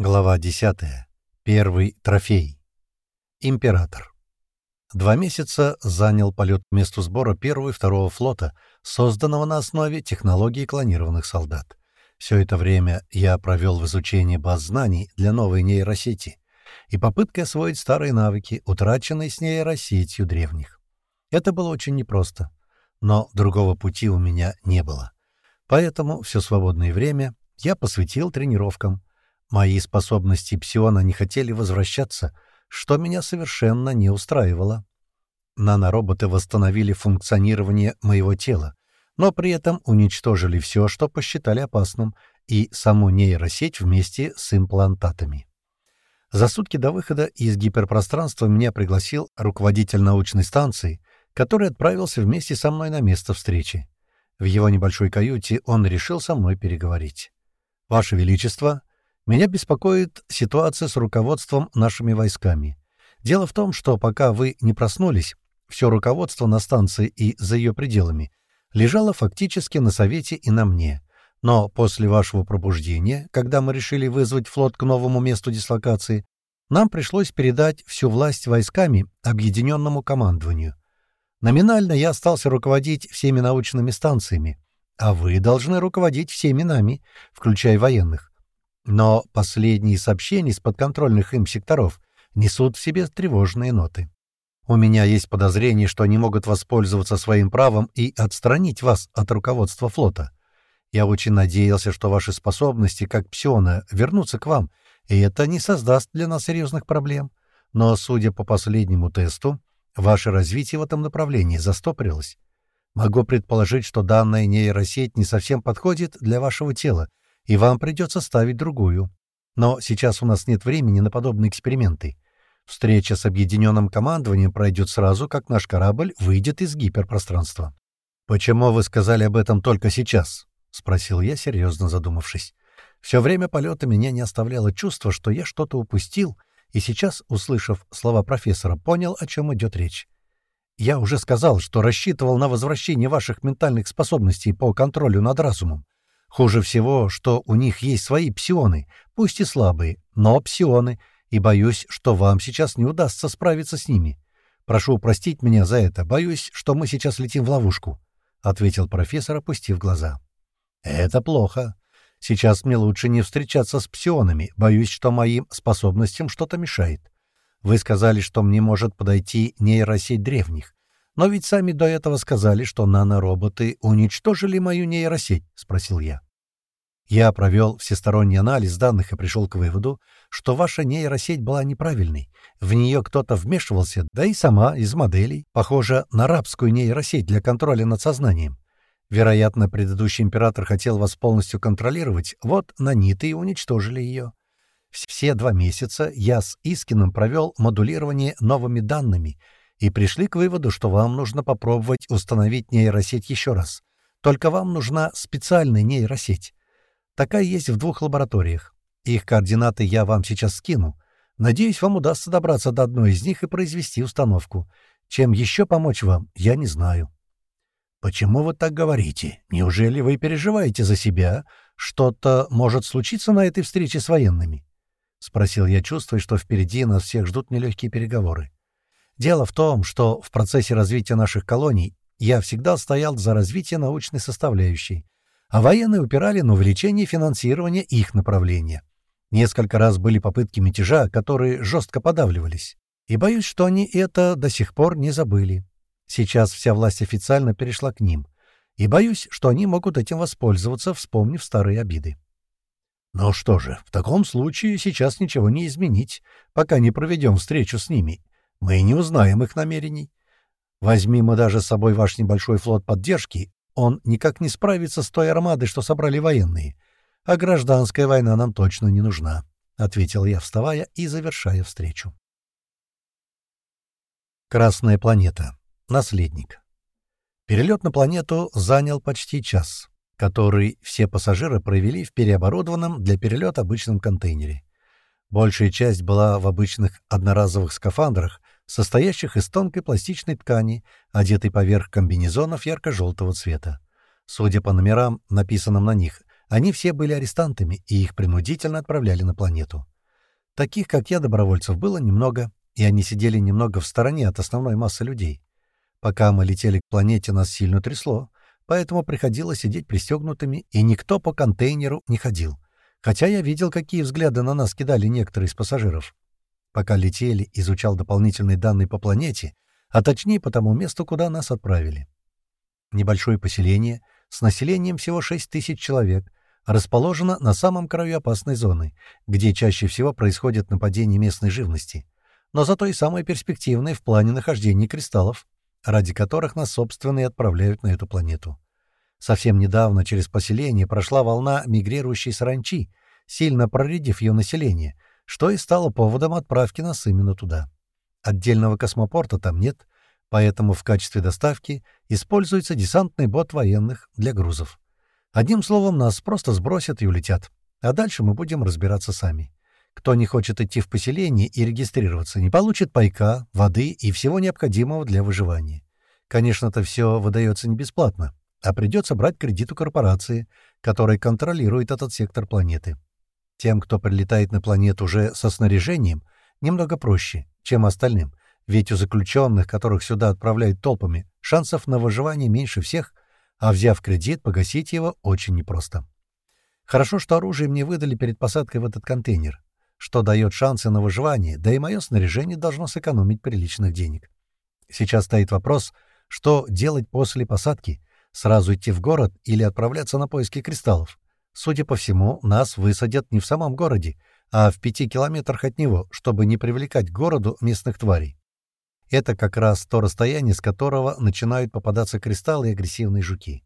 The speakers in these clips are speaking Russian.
Глава 10. Первый трофей. Император. Два месяца занял полет к месту сбора первого и второго флота, созданного на основе технологии клонированных солдат. Все это время я провел в изучении баз знаний для новой нейросети и попыткой освоить старые навыки, утраченные с нейросетью древних. Это было очень непросто, но другого пути у меня не было. Поэтому все свободное время я посвятил тренировкам — Мои способности псиона не хотели возвращаться, что меня совершенно не устраивало. Нанороботы восстановили функционирование моего тела, но при этом уничтожили все, что посчитали опасным, и саму нейросеть вместе с имплантатами. За сутки до выхода из гиперпространства меня пригласил руководитель научной станции, который отправился вместе со мной на место встречи. В его небольшой каюте он решил со мной переговорить. «Ваше Величество, меня беспокоит ситуация с руководством нашими войсками. Дело в том, что пока вы не проснулись, все руководство на станции и за ее пределами лежало фактически на Совете и на мне. Но после вашего пробуждения, когда мы решили вызвать флот к новому месту дислокации, нам пришлось передать всю власть войсками объединенному командованию. Номинально я остался руководить всеми научными станциями, а вы должны руководить всеми нами, включая военных. Но последние сообщения из подконтрольных им секторов несут в себе тревожные ноты. У меня есть подозрение, что они могут воспользоваться своим правом и отстранить вас от руководства флота. Я очень надеялся, что ваши способности, как псиона, вернутся к вам, и это не создаст для нас серьезных проблем. Но, судя по последнему тесту, ваше развитие в этом направлении застопорилось. Могу предположить, что данная нейросеть не совсем подходит для вашего тела, и вам придется ставить другую. Но сейчас у нас нет времени на подобные эксперименты. Встреча с объединенным командованием пройдет сразу, как наш корабль выйдет из гиперпространства. «Почему вы сказали об этом только сейчас?» — спросил я, серьезно задумавшись. Все время полета меня не оставляло чувство, что я что-то упустил, и сейчас, услышав слова профессора, понял, о чем идет речь. Я уже сказал, что рассчитывал на возвращение ваших ментальных способностей по контролю над разумом. Хуже всего, что у них есть свои псионы, пусть и слабые, но псионы, и боюсь, что вам сейчас не удастся справиться с ними. Прошу простить меня за это, боюсь, что мы сейчас летим в ловушку», — ответил профессор, опустив глаза. «Это плохо. Сейчас мне лучше не встречаться с псионами, боюсь, что моим способностям что-то мешает. Вы сказали, что мне может подойти нейросеть древних. «Но ведь сами до этого сказали, что нанороботы уничтожили мою нейросеть», — спросил я. Я провел всесторонний анализ данных и пришел к выводу, что ваша нейросеть была неправильной. В нее кто-то вмешивался, да и сама из моделей, похожа на рабскую нейросеть для контроля над сознанием. Вероятно, предыдущий император хотел вас полностью контролировать, вот наниты и уничтожили ее. Все два месяца я с Искином провел модулирование новыми данными — и пришли к выводу, что вам нужно попробовать установить нейросеть еще раз. Только вам нужна специальная нейросеть. Такая есть в двух лабораториях. Их координаты я вам сейчас скину. Надеюсь, вам удастся добраться до одной из них и произвести установку. Чем еще помочь вам, я не знаю. «Почему вы так говорите? Неужели вы переживаете за себя? Что-то может случиться на этой встрече с военными?» — спросил я, чувствуя, что впереди нас всех ждут нелегкие переговоры. Дело в том, что в процессе развития наших колоний я всегда стоял за развитие научной составляющей, а военные упирали на увеличение финансирования их направления. Несколько раз были попытки мятежа, которые жестко подавливались. И боюсь, что они это до сих пор не забыли. Сейчас вся власть официально перешла к ним. И боюсь, что они могут этим воспользоваться, вспомнив старые обиды. Ну что же, в таком случае сейчас ничего не изменить, пока не проведем встречу с ними мы не узнаем их намерений. Возьми мы даже с собой ваш небольшой флот поддержки, он никак не справится с той армадой, что собрали военные. А гражданская война нам точно не нужна», — ответил я, вставая и завершая встречу. Красная планета. Наследник. Перелет на планету занял почти час, который все пассажиры провели в переоборудованном для перелета обычном контейнере. Большая часть была в обычных одноразовых скафандрах, состоящих из тонкой пластичной ткани, одетой поверх комбинезонов ярко-желтого цвета. Судя по номерам, написанным на них, Они все были арестантами, и их принудительно отправляли на планету. Таких, как я, добровольцев было немного, и они сидели немного в стороне от основной массы людей. Пока мы летели к планете, нас сильно трясло, поэтому приходилось сидеть пристегнутыми, и никто по контейнеру не ходил. Хотя я видел, какие взгляды на нас кидали некоторые из пассажиров. Пока летели, изучал дополнительные данные по планете, а точнее по тому месту, куда нас отправили. Небольшое поселение с населением всего 6 тысяч человек расположено на самом краю опасной зоны, где чаще всего происходят нападения местной живности, но зато и самое перспективное в плане нахождения кристаллов, ради которых нас, собственно, и отправляют на эту планету. Совсем недавно через поселение прошла волна мигрирующей саранчи, сильно проредив ее население, что и стало поводом отправки нас именно туда. Отдельного космопорта там нет, поэтому в качестве доставки используется десантный бот военных для грузов. Одним словом, нас просто сбросят и улетят, а дальше мы будем разбираться сами. Кто не хочет идти в поселение и регистрироваться, не получит пайка, воды и всего необходимого для выживания. Конечно, это все выдается не бесплатно, а придется брать кредит у корпорации, которая контролирует этот сектор планеты. Тем, кто прилетает на планету уже со снаряжением, немного проще, чем остальным, ведь у заключенных, которых сюда отправляют толпами, шансов на выживание меньше всех, а взяв кредит, погасить его очень непросто. Хорошо, что оружие мне выдали перед посадкой в этот контейнер, что дает шансы на выживание, да и мое снаряжение должно сэкономить приличных денег. Сейчас стоит вопрос, что делать после посадки, сразу идти в город или отправляться на поиски кристаллов. Судя по всему, нас высадят не в самом городе, а в пяти километрах от него, чтобы не привлекать к городу местных тварей. Это как раз то расстояние, с которого начинают попадаться кристаллы и агрессивные жуки.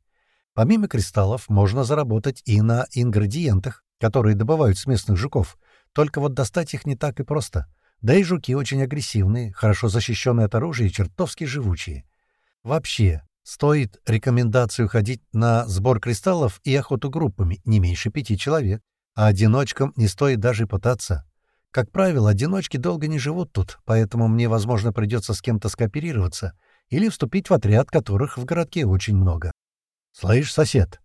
Помимо кристаллов, можно заработать и на ингредиентах, которые добывают с местных жуков, только вот достать их не так и просто. Да и жуки очень агрессивные, хорошо защищенные от оружия и чертовски живучие. Вообще, стоит рекомендацию ходить на сбор кристаллов и охоту группами, не меньше пяти человек, а одиночкам не стоит даже пытаться. Как правило, одиночки долго не живут тут, поэтому мне, возможно, придется с кем-то скооперироваться или вступить в отряд, которых в городке очень много. «Слышь, сосед,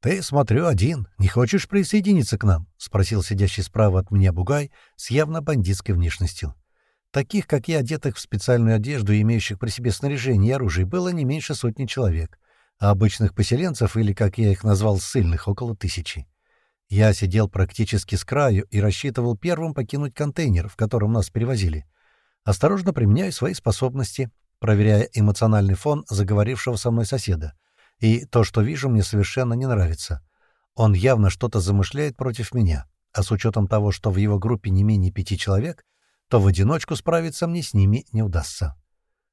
ты, смотрю, один. Не хочешь присоединиться к нам?» — спросил сидящий справа от меня бугай с явно бандитской внешностью. Таких, как я, одетых в специальную одежду и имеющих при себе снаряжение и оружие, было не меньше сотни человек, а обычных поселенцев, или, как я их назвал, ссыльных, около тысячи. Я сидел практически с краю и рассчитывал первым покинуть контейнер, в котором нас перевозили. Осторожно применяю свои способности, проверяя эмоциональный фон заговорившего со мной соседа. И то, что вижу, мне совершенно не нравится. Он явно что-то замышляет против меня, а с учетом того, что в его группе не менее пяти человек, то в одиночку справиться мне с ними не удастся.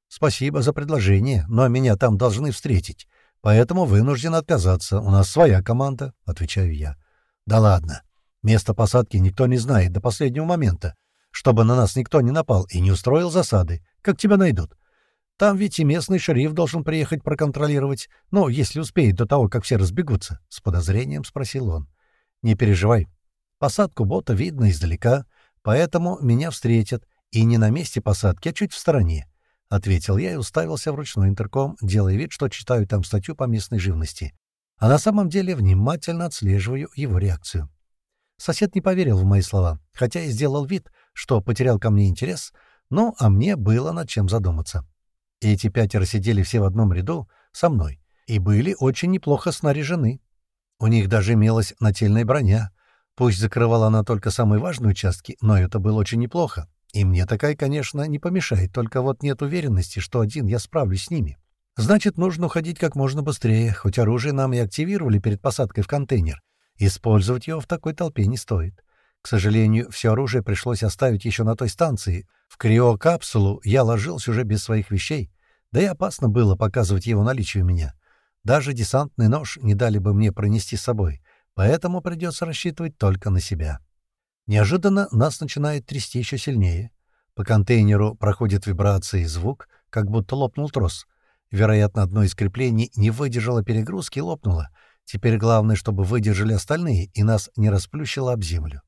«Спасибо за предложение, но меня там должны встретить, поэтому вынужден отказаться. У нас своя команда», — отвечаю я. Да ладно. Место посадки никто не знает до последнего момента, чтобы на нас никто не напал и не устроил засады. Как тебя найдут? Там ведь и местный шериф должен приехать проконтролировать, ну, если успеет до того, как все разбегутся, — с подозрением спросил он. Не переживай. Посадку бота видно издалека, поэтому меня встретят, и не на месте посадки, а чуть в стороне. — ответил я и уставился в ручной интерком, делая вид, что читаю там статью по местной живности а на самом деле внимательно отслеживаю его реакцию. Сосед не поверил в мои слова, хотя и сделал вид, что потерял ко мне интерес, но а мне было над чем задуматься. Эти пятеро сидели все в одном ряду со мной и были очень неплохо снаряжены. У них даже имелась нательная броня. Пусть закрывала она только самые важные участки, но это было очень неплохо. И мне такая, конечно, не помешает, только вот нет уверенности, что один я справлюсь с ними. Значит, нужно уходить как можно быстрее, хоть оружие нам и активировали перед посадкой в контейнер. Использовать его в такой толпе не стоит. К сожалению, все оружие пришлось оставить еще на той станции. В криокапсулу я ложился уже без своих вещей, да и опасно было показывать его наличие у меня. Даже десантный нож не дали бы мне пронести с собой, поэтому придется рассчитывать только на себя. Неожиданно нас начинает трясти еще сильнее. По контейнеру проходит вибрация и звук, как будто лопнул трос — Вероятно, одно из креплений не выдержало перегрузки и лопнуло. Теперь главное, чтобы выдержали остальные и нас не расплющило об землю.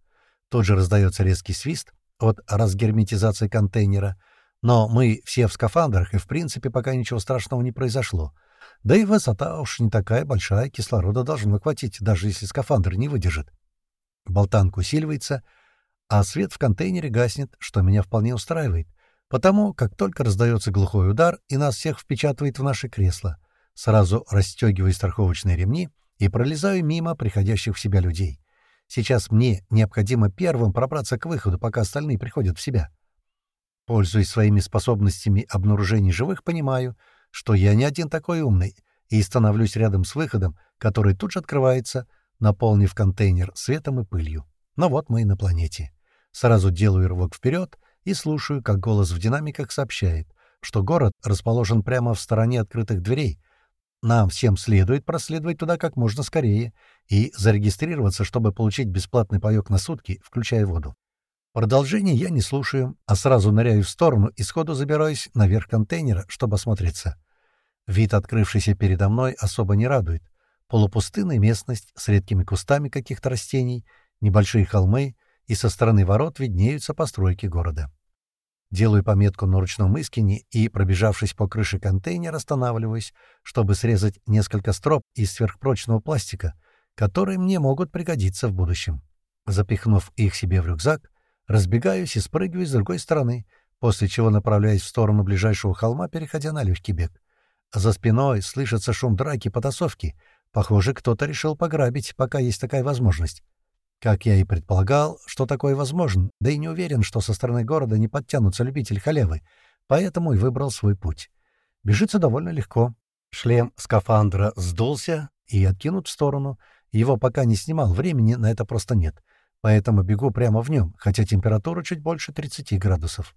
Тут же раздается резкий свист от разгерметизации контейнера. Но мы все в скафандрах, и в принципе пока ничего страшного не произошло. Да и высота уж не такая большая, кислорода должно хватить, даже если скафандр не выдержит. Болтанка усиливается, а свет в контейнере гаснет, что меня вполне устраивает, потому как только раздается глухой удар и нас всех впечатывает в наши кресла, сразу расстегиваю страховочные ремни и пролезаю мимо приходящих в себя людей. Сейчас мне необходимо первым пробраться к выходу, пока остальные приходят в себя. Пользуясь своими способностями обнаружения живых, понимаю, что я не один такой умный, и становлюсь рядом с выходом, который тут же открывается, наполнив контейнер светом и пылью. Но вот мы и на планете. Сразу делаю рывок вперед и слушаю, как голос в динамиках сообщает, что город расположен прямо в стороне открытых дверей. Нам всем следует проследовать туда как можно скорее и зарегистрироваться, чтобы получить бесплатный паёк на сутки, включая воду. Продолжение я не слушаю, а сразу ныряю в сторону и сходу забираюсь наверх контейнера, чтобы осмотреться. Вид, открывшийся передо мной, особо не радует. Полупустынная местность с редкими кустами каких-то растений, небольшие холмы, и со стороны ворот виднеются постройки города. Делаю пометку на ручном искине и, пробежавшись по крыше контейнера, останавливаюсь, чтобы срезать несколько строп из сверхпрочного пластика, которые мне могут пригодиться в будущем. Запихнув их себе в рюкзак, разбегаюсь и спрыгиваю с другой стороны, после чего направляюсь в сторону ближайшего холма, переходя на легкий бег. За спиной слышится шум драки, потасовки. Похоже, кто-то решил пограбить, пока есть такая возможность. Как я и предполагал, что такое возможно, да и не уверен, что со стороны города не подтянутся любители халявы, поэтому и выбрал свой путь. Бежится довольно легко. Шлем скафандра сдулся и откинут в сторону. Его пока не снимал, времени на это просто нет. Поэтому бегу прямо в нем, хотя температура чуть больше 30 градусов.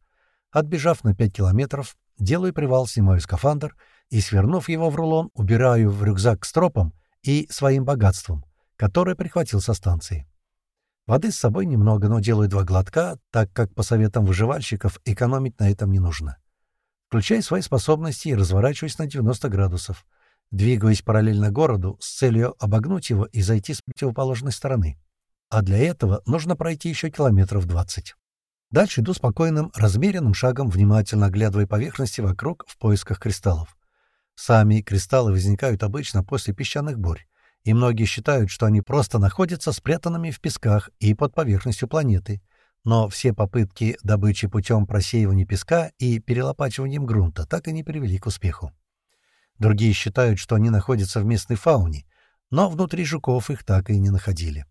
Отбежав на 5 километров, делаю привал, снимаю скафандр и, свернув его в рулон, убираю в рюкзак с тропом и своим богатством, которое прихватил со станции. Воды с собой немного, но делаю два глотка, так как, по советам выживальщиков, экономить на этом не нужно. Включаю свои способности и разворачиваюсь на 90 градусов. Двигаюсь параллельно городу с целью обогнуть его и зайти с противоположной стороны. А для этого нужно пройти еще километров 20. Дальше иду спокойным, размеренным шагом, внимательно оглядывая поверхности вокруг в поисках кристаллов. Сами кристаллы возникают обычно после песчаных бурь и многие считают, что они просто находятся спрятанными в песках и под поверхностью планеты. Но все попытки добычи путем просеивания песка и перелопачиванием грунта так и не привели к успеху. Другие считают, что они находятся в местной фауне, но внутри жуков их так и не находили.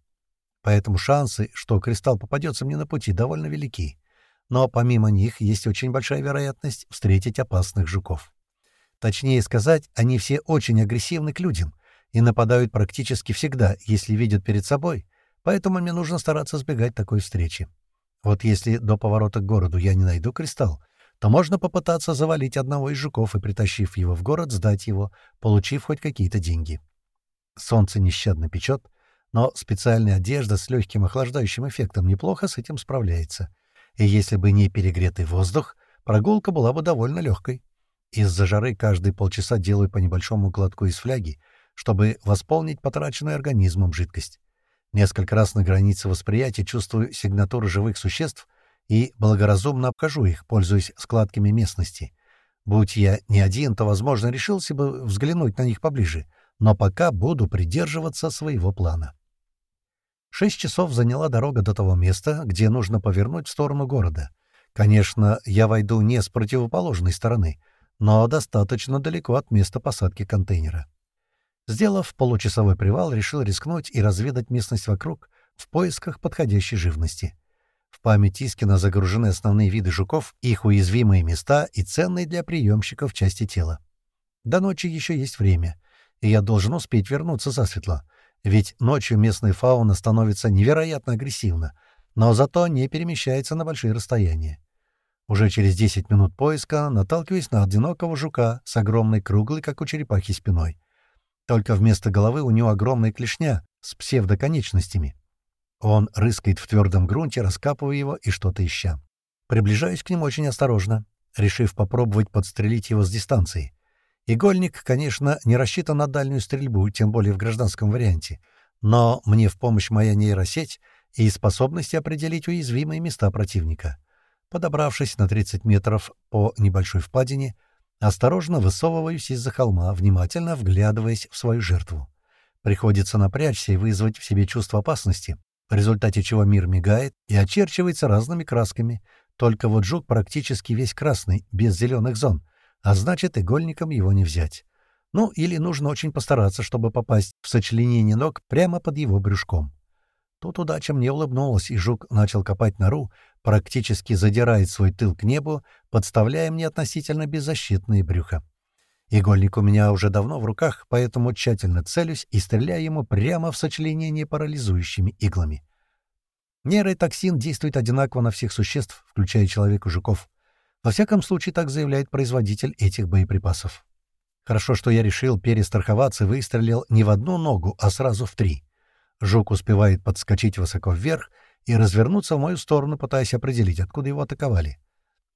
Поэтому шансы, что кристалл попадется мне на пути, довольно велики. Но помимо них есть очень большая вероятность встретить опасных жуков. Точнее сказать, они все очень агрессивны к людям — и нападают практически всегда, если видят перед собой, поэтому мне нужно стараться избегать такой встречи. Вот если до поворота к городу я не найду кристалл, то можно попытаться завалить одного из жуков и, притащив его в город, сдать его, получив хоть какие-то деньги. Солнце нещадно печет, но специальная одежда с легким охлаждающим эффектом неплохо с этим справляется. И если бы не перегретый воздух, прогулка была бы довольно легкой. Из-за жары каждые полчаса делаю по небольшому глотку из фляги, чтобы восполнить потраченную организмом жидкость. Несколько раз на границе восприятия чувствую сигнатуры живых существ и благоразумно обхожу их, пользуясь складками местности. Будь я не один, то, возможно, решился бы взглянуть на них поближе, но пока буду придерживаться своего плана. Шесть часов заняла дорога до того места, где нужно повернуть в сторону города. Конечно, я войду не с противоположной стороны, но достаточно далеко от места посадки контейнера. Сделав получасовой привал, решил рискнуть и разведать местность вокруг в поисках подходящей живности. В память Искина загружены основные виды жуков, их уязвимые места и ценные для приемщиков части тела. До ночи еще есть время, и я должен успеть вернуться засветло, ведь ночью местная фауна становится невероятно агрессивна, но зато не перемещается на большие расстояния. Уже через 10 минут поиска наталкиваюсь на одинокого жука с огромной круглой, как у черепахи, спиной. Только вместо головы у него огромная клешня с псевдоконечностями. Он рыскает в твердом грунте, раскапывая его и что-то ища. Приближаюсь к нему очень осторожно, решив попробовать подстрелить его с дистанции. Игольник, конечно, не рассчитан на дальнюю стрельбу, тем более в гражданском варианте, но мне в помощь моя нейросеть и способность определить уязвимые места противника. Подобравшись на 30 метров по небольшой впадине, Осторожно высовываюсь из-за холма, внимательно вглядываясь в свою жертву. Приходится напрячься и вызвать в себе чувство опасности, в результате чего мир мигает и очерчивается разными красками. Только вот жук практически весь красный, без зеленых зон, а значит, игольником его не взять. Ну, или нужно очень постараться, чтобы попасть в сочленение ног прямо под его брюшком. Тут удача мне улыбнулась, и жук начал копать нору, практически задирает свой тыл к небу, подставляя мне относительно беззащитные брюха. Игольник у меня уже давно в руках, поэтому тщательно целюсь и стреляю ему прямо в сочленение парализующими иглами. Нейротоксин действует одинаково на всех существ, включая человека жуков. Во всяком случае, так заявляет производитель этих боеприпасов. Хорошо, что я решил перестраховаться и выстрелил не в одну ногу, а сразу в три. Жук успевает подскочить высоко вверх и развернуться в мою сторону, пытаясь определить, откуда его атаковали.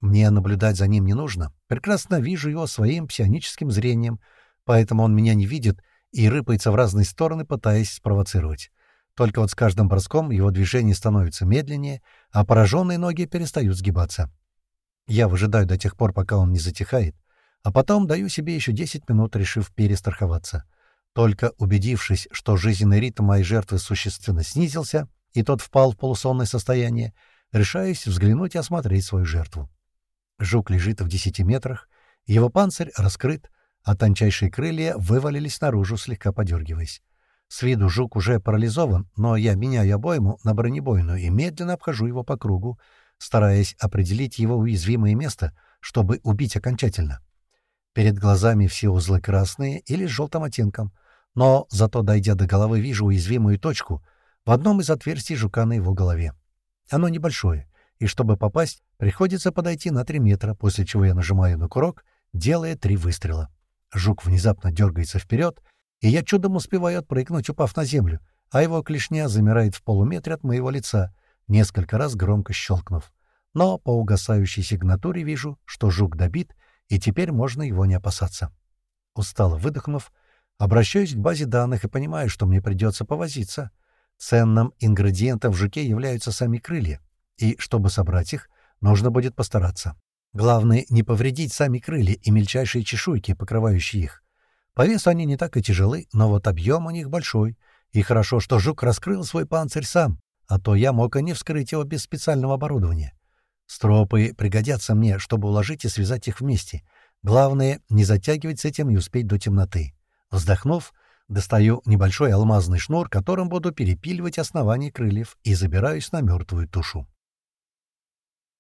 Мне наблюдать за ним не нужно. Прекрасно вижу его своим псионическим зрением, поэтому он меня не видит и рыпается в разные стороны, пытаясь спровоцировать. Только вот с каждым броском его движение становится медленнее, а пораженные ноги перестают сгибаться. Я выжидаю до тех пор, пока он не затихает, а потом даю себе еще 10 минут, решив перестраховаться. Только убедившись, что жизненный ритм моей жертвы существенно снизился, и тот впал в полусонное состояние, решаюсь взглянуть и осмотреть свою жертву. Жук лежит в 10 метрах, его панцирь раскрыт, а тончайшие крылья вывалились наружу, слегка подергиваясь. С виду жук уже парализован, но я меняю обойму на бронебойную и медленно обхожу его по кругу, стараясь определить его уязвимое место, чтобы убить окончательно. Перед глазами все узлы красные или с желтым оттенком, но зато, дойдя до головы, вижу уязвимую точку в одном из отверстий жука на его голове. Оно небольшое, и чтобы попасть, приходится подойти на 3 метра, после чего я нажимаю на курок, делая три выстрела. Жук внезапно дергается вперед, и я чудом успеваю отпрыгнуть, упав на землю, а его клешня замирает в полуметре от моего лица — несколько раз громко щелкнув. Но по угасающей сигнатуре вижу, что жук добит, и теперь можно его не опасаться. Устало выдохнув, обращаюсь к базе данных и понимаю, что мне придется повозиться. Ценным ингредиентом в жуке являются сами крылья, и чтобы собрать их, нужно будет постараться. Главное — не повредить сами крылья и мельчайшие чешуйки, покрывающие их. По весу они не так и тяжелы, но вот объем у них большой, и хорошо, что жук раскрыл свой панцирь сам, а то я мог и не вскрыть его без специального оборудования. Стропы пригодятся мне, чтобы уложить и связать их вместе. Главное, не затягивать с этим и успеть до темноты. Вздохнув, достаю небольшой алмазный шнур, которым буду перепиливать основание крыльев, и забираюсь на мертвую тушу.